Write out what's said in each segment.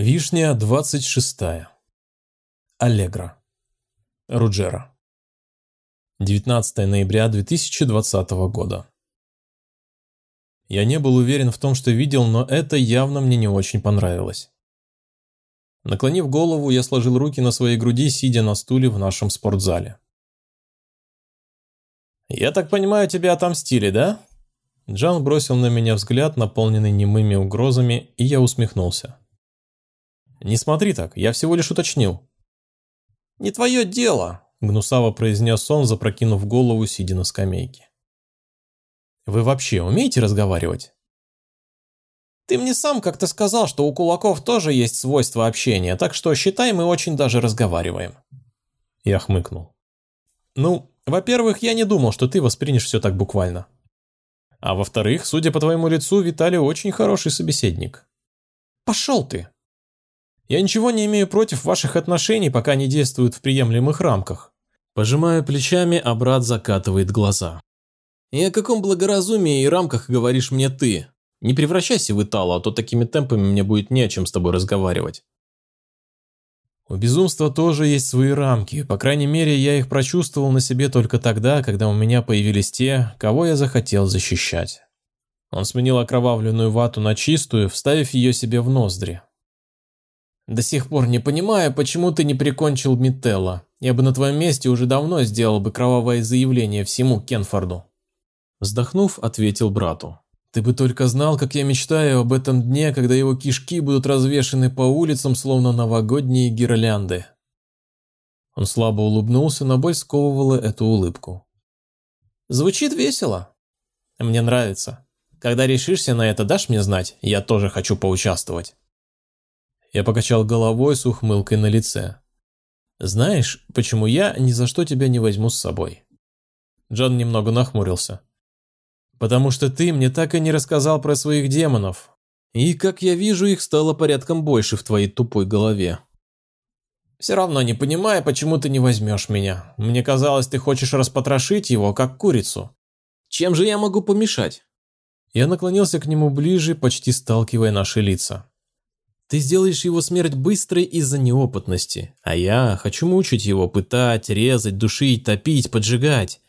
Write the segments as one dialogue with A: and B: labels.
A: Вишня 26. Аллегра. Руджера. 19 ноября 2020 года. Я не был уверен в том, что видел, но это явно мне не очень понравилось. Наклонив голову, я сложил руки на своей груди, сидя на стуле в нашем спортзале. «Я так понимаю, тебя отомстили, да?» Джан бросил на меня взгляд, наполненный немыми угрозами, и я усмехнулся. «Не смотри так, я всего лишь уточнил». «Не твое дело», – гнусаво произнес он, запрокинув голову, сидя на скамейке. «Вы вообще умеете разговаривать?» «Ты мне сам как-то сказал, что у кулаков тоже есть свойство общения, так что считай, мы очень даже разговариваем». Я хмыкнул. «Ну, во-первых, я не думал, что ты воспринешь все так буквально. А во-вторых, судя по твоему лицу, Виталий очень хороший собеседник». «Пошел ты!» Я ничего не имею против ваших отношений, пока они действуют в приемлемых рамках. Пожимаю плечами, а брат закатывает глаза. И о каком благоразумии и рамках говоришь мне ты? Не превращайся в Итала, а то такими темпами мне будет не о чем с тобой разговаривать. У безумства тоже есть свои рамки, по крайней мере, я их прочувствовал на себе только тогда, когда у меня появились те, кого я захотел защищать. Он сменил окровавленную вату на чистую, вставив ее себе в ноздри. До сих пор не понимаю, почему ты не прикончил Мителла. Я бы на твоем месте уже давно сделал бы кровавое заявление всему Кенфорду. Вздохнув, ответил брату. Ты бы только знал, как я мечтаю об этом дне, когда его кишки будут развешаны по улицам, словно новогодние гирлянды. Он слабо улыбнулся, но боль сковывала эту улыбку. Звучит весело. Мне нравится. Когда решишься на это, дашь мне знать, я тоже хочу поучаствовать. Я покачал головой с ухмылкой на лице. «Знаешь, почему я ни за что тебя не возьму с собой?» Джон немного нахмурился. «Потому что ты мне так и не рассказал про своих демонов. И, как я вижу, их стало порядком больше в твоей тупой голове». «Все равно не понимаю, почему ты не возьмешь меня. Мне казалось, ты хочешь распотрошить его, как курицу. Чем же я могу помешать?» Я наклонился к нему ближе, почти сталкивая наши лица. Ты сделаешь его смерть быстрой из-за неопытности, а я хочу мучить его, пытать, резать, душить, топить, поджигать.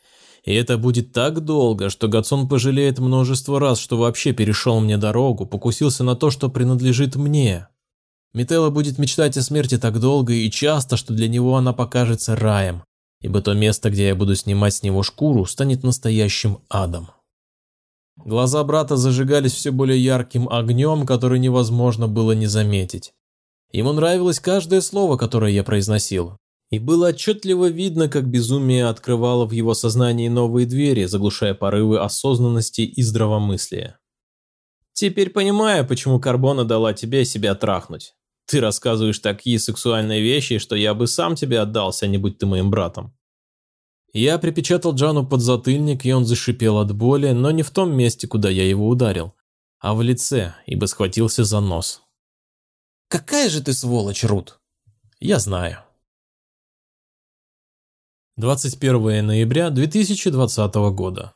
A: И это будет так долго, что Гацон пожалеет множество раз, что вообще перешел мне дорогу, покусился на то, что принадлежит мне. Метелла будет мечтать о смерти так долго и часто, что для него она покажется раем, ибо то место, где я буду снимать с него шкуру, станет настоящим адом. Глаза брата зажигались все более ярким огнем, который невозможно было не заметить. Ему нравилось каждое слово, которое я произносил. И было отчетливо видно, как безумие открывало в его сознании новые двери, заглушая порывы осознанности и здравомыслия. «Теперь понимаю, почему Карбона дала тебе себя трахнуть. Ты рассказываешь такие сексуальные вещи, что я бы сам тебе отдался, не будь ты моим братом». Я припечатал Джану под затыльник, и он зашипел от боли, но не в том месте, куда я его ударил, а в лице, ибо схватился за нос. «Какая же ты сволочь, Рут!» «Я знаю». 21 ноября 2020 года.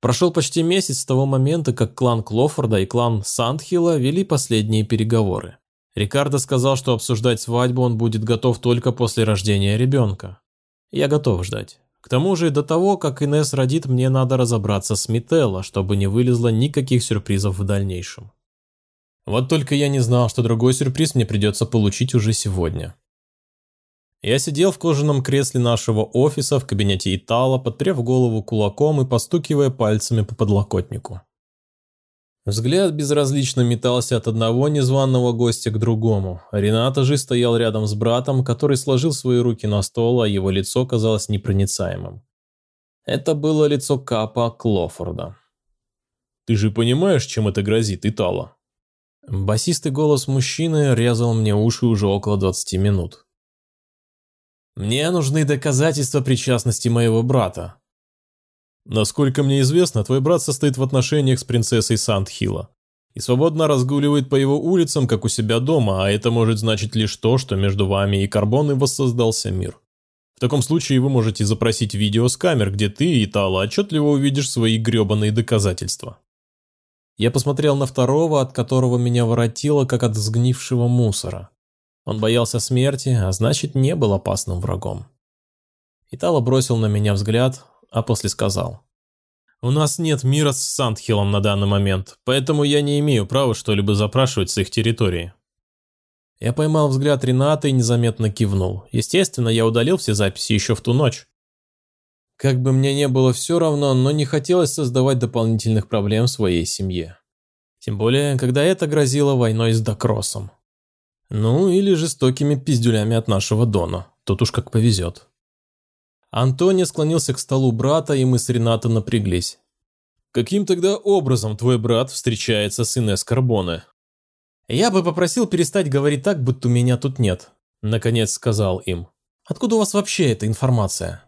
A: Прошел почти месяц с того момента, как клан Клофорда и клан Сандхилла вели последние переговоры. Рикардо сказал, что обсуждать свадьбу он будет готов только после рождения ребенка. Я готов ждать. К тому же, до того, как Инес родит, мне надо разобраться с Мителло, чтобы не вылезло никаких сюрпризов в дальнейшем. Вот только я не знал, что другой сюрприз мне придется получить уже сегодня. Я сидел в кожаном кресле нашего офиса в кабинете Итала, подперев голову кулаком и постукивая пальцами по подлокотнику. Взгляд безразлично метался от одного незваного гостя к другому. Рената же стоял рядом с братом, который сложил свои руки на стол, а его лицо казалось непроницаемым. Это было лицо Капа Клофорда. «Ты же понимаешь, чем это грозит, Итала?» Басистый голос мужчины резал мне уши уже около 20 минут. «Мне нужны доказательства причастности моего брата», Насколько мне известно, твой брат состоит в отношениях с принцессой Сандхилла и свободно разгуливает по его улицам, как у себя дома, а это может значить лишь то, что между вами и Карбоной воссоздался мир. В таком случае вы можете запросить видео с камер, где ты и Тала отчетливо увидишь свои гребаные доказательства. Я посмотрел на второго, от которого меня воротило, как от сгнившего мусора. Он боялся смерти, а значит, не был опасным врагом. Итало бросил на меня взгляд, а после сказал. «У нас нет мира с Сандхиллом на данный момент, поэтому я не имею права что-либо запрашивать с их территории». Я поймал взгляд Рената и незаметно кивнул. Естественно, я удалил все записи еще в ту ночь. Как бы мне не было все равно, но не хотелось создавать дополнительных проблем своей семье. Тем более, когда это грозило войной с Докросом. Ну, или жестокими пиздюлями от нашего Дона. Тут уж как повезет. Антони склонился к столу брата, и мы с Ренато напряглись. «Каким тогда образом твой брат встречается с Инесс Карбоне?» «Я бы попросил перестать говорить так, будто меня тут нет», – наконец сказал им. «Откуда у вас вообще эта информация?»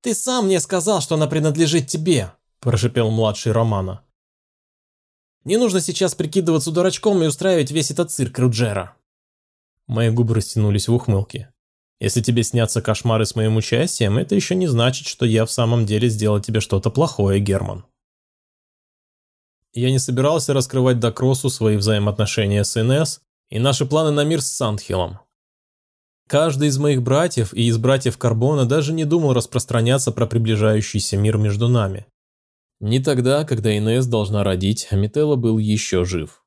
A: «Ты сам мне сказал, что она принадлежит тебе», – прошипел младший Романа. «Не нужно сейчас прикидываться дурачком и устраивать весь этот цирк, Руджера». Мои губы растянулись в ухмылке. Если тебе снятся кошмары с моим участием, это еще не значит, что я в самом деле сделал тебе что-то плохое, Герман. Я не собирался раскрывать Докросу свои взаимоотношения с Инесс и наши планы на мир с Сандхиллом. Каждый из моих братьев и из братьев Карбона даже не думал распространяться про приближающийся мир между нами. Не тогда, когда Инесс должна родить, а Мителла был еще жив.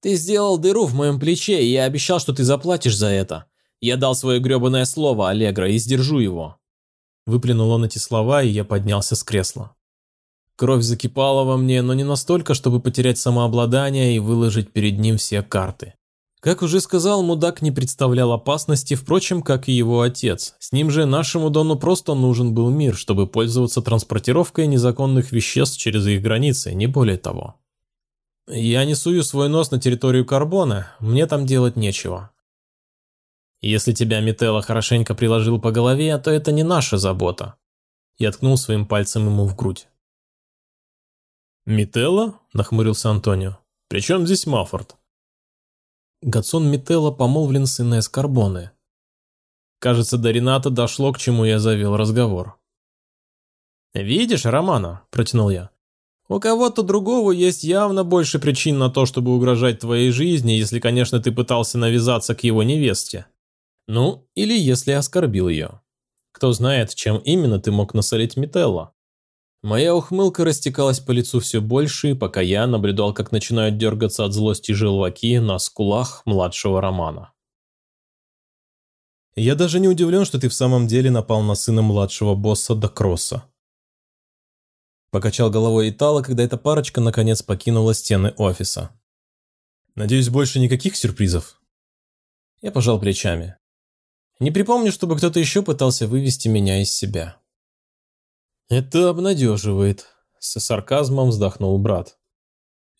A: «Ты сделал дыру в моем плече, и я обещал, что ты заплатишь за это. Я дал свое гребаное слово, Аллегра, и сдержу его». Выплюнул он эти слова, и я поднялся с кресла. Кровь закипала во мне, но не настолько, чтобы потерять самообладание и выложить перед ним все карты. Как уже сказал, мудак не представлял опасности, впрочем, как и его отец. С ним же нашему Дону просто нужен был мир, чтобы пользоваться транспортировкой незаконных веществ через их границы, не более того. Я не сую свой нос на территорию Карбона, мне там делать нечего. Если тебя Метелла хорошенько приложил по голове, то это не наша забота. Я ткнул своим пальцем ему в грудь. «Мителла?» – нахмурился Антонио. «При чем здесь Маффорд?» Гацон Мителла помолвлен с Инесс Карбоне. Кажется, до Рената дошло, к чему я завел разговор. «Видишь, Романа?» – протянул я. «У кого-то другого есть явно больше причин на то, чтобы угрожать твоей жизни, если, конечно, ты пытался навязаться к его невесте. Ну, или если оскорбил ее. Кто знает, чем именно ты мог насолить Мителла. Моя ухмылка растекалась по лицу все больше, пока я наблюдал, как начинают дергаться от злости желваки на скулах младшего Романа. Я даже не удивлен, что ты в самом деле напал на сына младшего босса Докросса. Покачал головой Итала, когда эта парочка наконец покинула стены офиса. Надеюсь, больше никаких сюрпризов? Я пожал плечами. Не припомню, чтобы кто-то еще пытался вывести меня из себя. «Это обнадеживает», – с сарказмом вздохнул брат.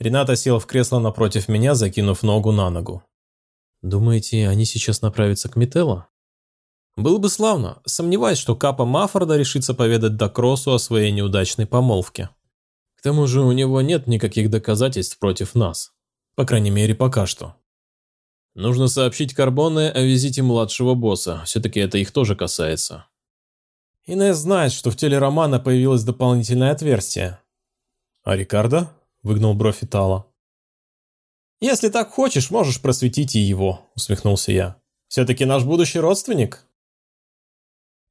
A: Рената сел в кресло напротив меня, закинув ногу на ногу. «Думаете, они сейчас направятся к Метелло?» «Было бы славно. Сомневаюсь, что Капа Маффорда решится поведать Докросу о своей неудачной помолвке. К тому же у него нет никаких доказательств против нас. По крайней мере, пока что. Нужно сообщить Карбоне о визите младшего босса, все-таки это их тоже касается. Инесс знает, что в теле Романа появилось дополнительное отверстие. А Рикардо? Выгнул бровь Итала. «Если так хочешь, можешь просветить и его», – усмехнулся я. «Все-таки наш будущий родственник».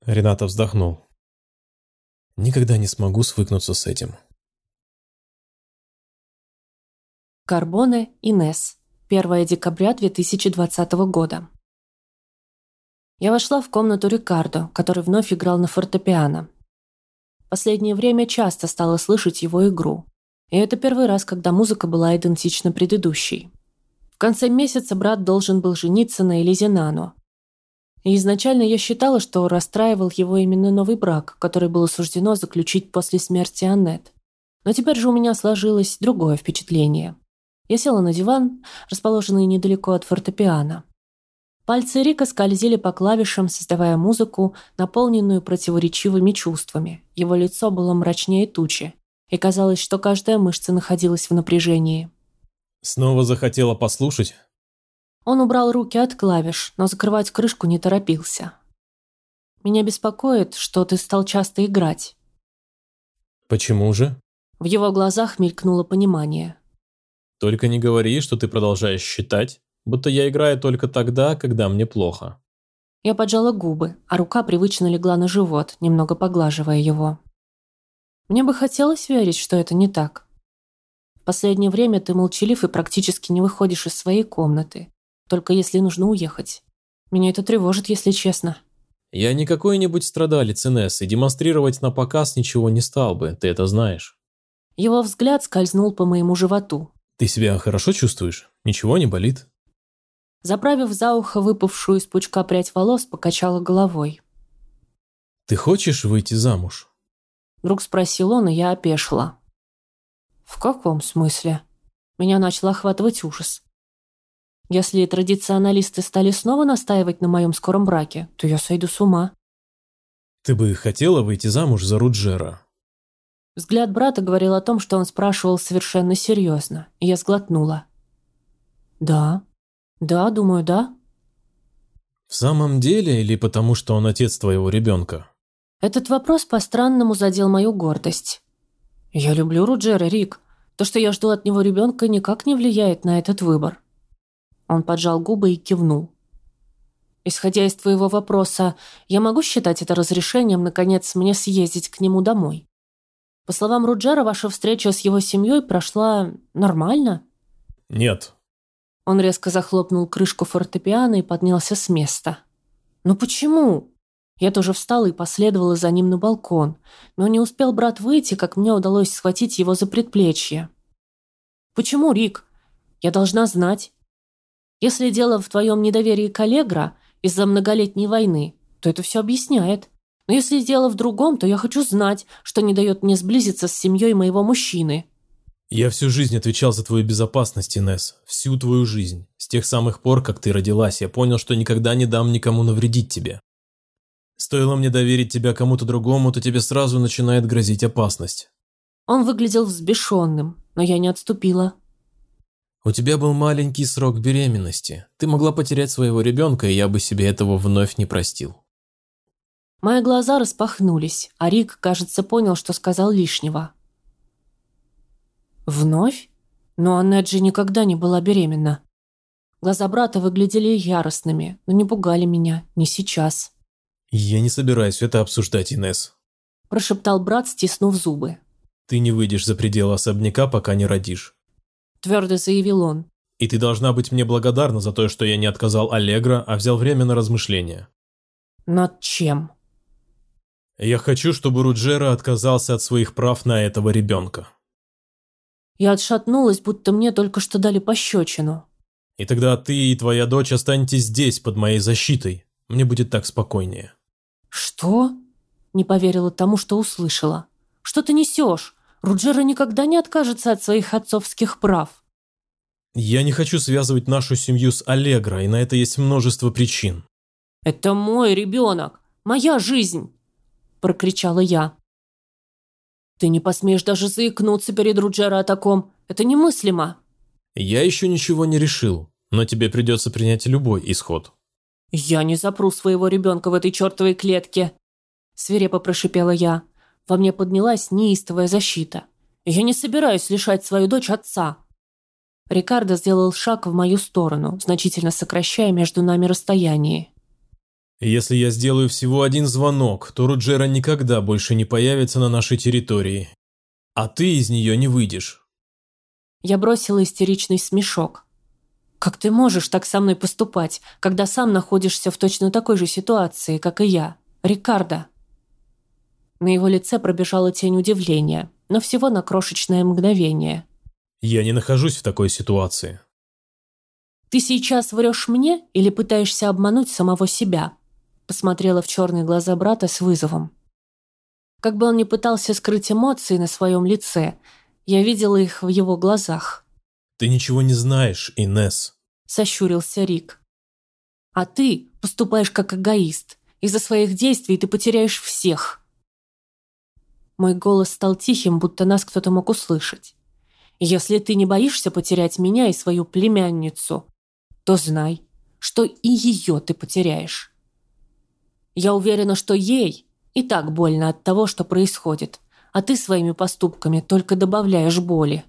A: Рената вздохнул. «Никогда не смогу свыкнуться с этим».
B: Карбоне Инес. 1 декабря 2020 года. Я вошла в комнату Рикардо, который вновь играл на фортепиано. Последнее время часто стала слышать его игру. И это первый раз, когда музыка была идентична предыдущей. В конце месяца брат должен был жениться на Элизе Нано. И изначально я считала, что расстраивал его именно новый брак, который было суждено заключить после смерти Аннет. Но теперь же у меня сложилось другое впечатление. Я села на диван, расположенный недалеко от фортепиано. Пальцы Рика скользили по клавишам, создавая музыку, наполненную противоречивыми чувствами. Его лицо было мрачнее тучи, и казалось, что каждая мышца находилась в напряжении.
A: «Снова захотела послушать?»
B: Он убрал руки от клавиш, но закрывать крышку не торопился. «Меня беспокоит, что ты стал часто играть».
A: «Почему же?»
B: В его глазах мелькнуло понимание.
A: Только не говори, что ты продолжаешь считать, будто я играю только тогда, когда мне плохо.
B: Я поджала губы, а рука привычно легла на живот, немного поглаживая его. Мне бы хотелось верить, что это не так. В последнее время ты молчалив и практически не выходишь из своей комнаты, только если нужно уехать. Меня это тревожит, если честно.
A: Я не какой-нибудь страдалец, Инесс, и демонстрировать на показ ничего не стал бы, ты это знаешь.
B: Его взгляд скользнул по моему животу.
A: Ты себя хорошо чувствуешь? Ничего не болит?
B: Заправив за ухо выпавшую из пучка прядь волос, покачала головой.
A: «Ты хочешь выйти замуж?»
B: Вдруг спросил он, и я опешила. «В каком смысле?» Меня начал охватывать ужас. Если традиционалисты стали снова настаивать на моем скором браке, то я сойду с ума.
A: «Ты бы хотела выйти замуж за Руджера?»
B: Взгляд брата говорил о том, что он спрашивал совершенно серьезно, и я сглотнула. «Да», «Да, думаю, да».
A: «В самом деле или потому, что он отец твоего ребенка?»
B: Этот вопрос по-странному задел мою гордость. «Я люблю Руджера, Рик. То, что я жду от него ребенка, никак не влияет на этот выбор». Он поджал губы и кивнул. «Исходя из твоего вопроса, я могу считать это разрешением, наконец, мне съездить к нему домой? По словам Руджера, ваша встреча с его семьей прошла нормально?»
A: «Нет»,
B: он резко захлопнул крышку фортепиано и поднялся с места. «Ну почему?» Я тоже встала и последовала за ним на балкон, но не успел брат выйти, как мне удалось схватить его за предплечье. «Почему, Рик? Я должна знать. Если дело в твоем недоверии к Аллегро из-за многолетней войны, то это все объясняет. Но если дело в другом, то я хочу знать, что не дает мне сблизиться с семьей моего мужчины».
A: Я всю жизнь отвечал за твою безопасность, Инесс. Всю твою жизнь. С тех самых пор, как ты родилась, я понял, что никогда не дам никому навредить тебе. Стоило мне доверить тебя кому-то другому, то тебе сразу начинает грозить опасность.
B: Он выглядел взбешенным, но я не отступила.
A: У тебя был маленький срок беременности. Ты могла потерять своего ребенка, и я бы себе этого вновь не простил.
B: Мои глаза распахнулись, а Рик, кажется, понял, что сказал лишнего. Вновь? Но Аннет же никогда не была беременна. Глаза брата выглядели яростными, но не пугали меня, не сейчас.
A: «Я не собираюсь это обсуждать, Инесс», –
B: прошептал брат, стиснув зубы.
A: «Ты не выйдешь за пределы особняка, пока не родишь», –
B: твердо заявил он.
A: «И ты должна быть мне благодарна за то, что я не отказал Аллегро, а взял время на размышления».
B: «Над чем?»
A: «Я хочу, чтобы Руджера отказался от своих прав на этого ребенка».
B: Я отшатнулась, будто мне только что дали пощечину.
A: «И тогда ты и твоя дочь останетесь здесь, под моей защитой. Мне будет так спокойнее».
B: «Что?» Не поверила тому, что услышала. «Что ты несешь? Руджера никогда не откажется от своих отцовских прав».
A: «Я не хочу связывать нашу семью с Аллегро, и на это есть множество причин».
B: «Это мой ребенок, моя жизнь!» – прокричала я. Ты не посмеешь даже заикнуться перед Руджера о таком. Это немыслимо.
A: Я еще ничего не решил, но тебе придется принять любой исход.
B: Я не запру своего ребенка в этой чертовой клетке. Свирепо прошипела я. Во мне поднялась неистовая защита. Я не собираюсь лишать свою дочь отца. Рикардо сделал шаг в мою сторону, значительно сокращая между нами расстояние.
A: Если я сделаю всего один звонок, то Руджера никогда больше не появится на нашей территории. А ты из нее не выйдешь.
B: Я бросила истеричный смешок. Как ты можешь так со мной поступать, когда сам находишься в точно такой же ситуации, как и я, Рикардо? На его лице пробежала тень удивления, но всего на крошечное мгновение.
A: Я не нахожусь в такой ситуации.
B: Ты сейчас врешь мне или пытаешься обмануть самого себя? Посмотрела в черные глаза брата с вызовом. Как бы он ни пытался скрыть эмоции на своем лице, я видела их в его глазах.
A: «Ты ничего не знаешь, Инес,
B: сощурился Рик. «А ты поступаешь как эгоист. Из-за своих действий ты потеряешь всех». Мой голос стал тихим, будто нас кто-то мог услышать. «Если ты не боишься потерять меня и свою племянницу, то знай, что и ее ты потеряешь». Я уверена, что ей и так больно от того, что происходит. а ты своими поступками только добавляешь боли.